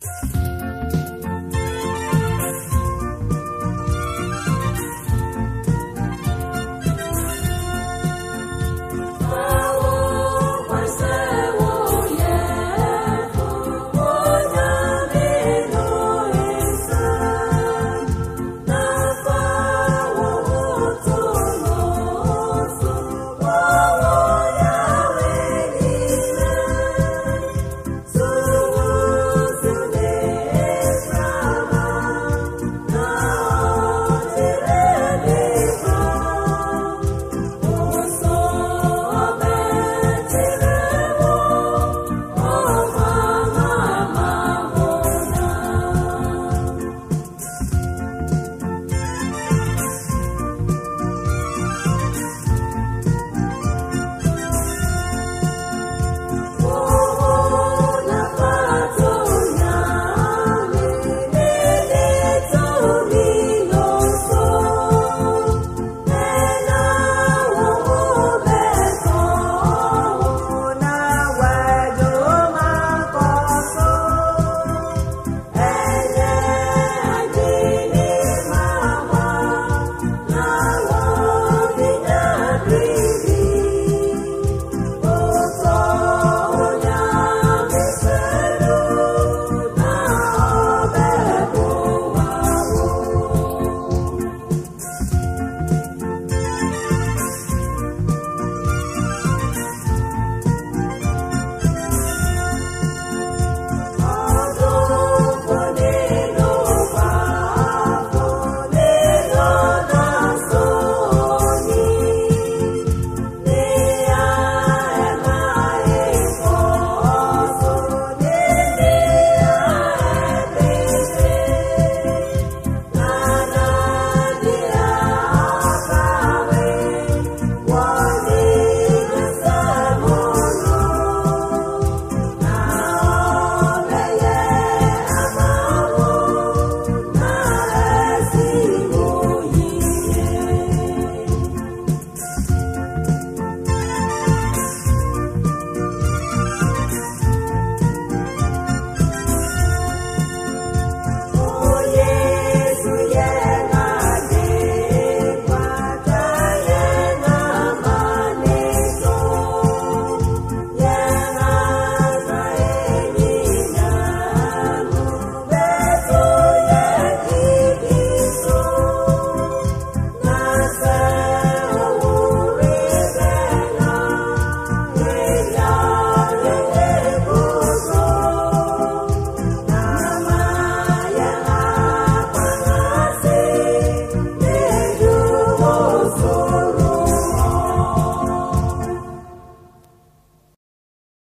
Bye.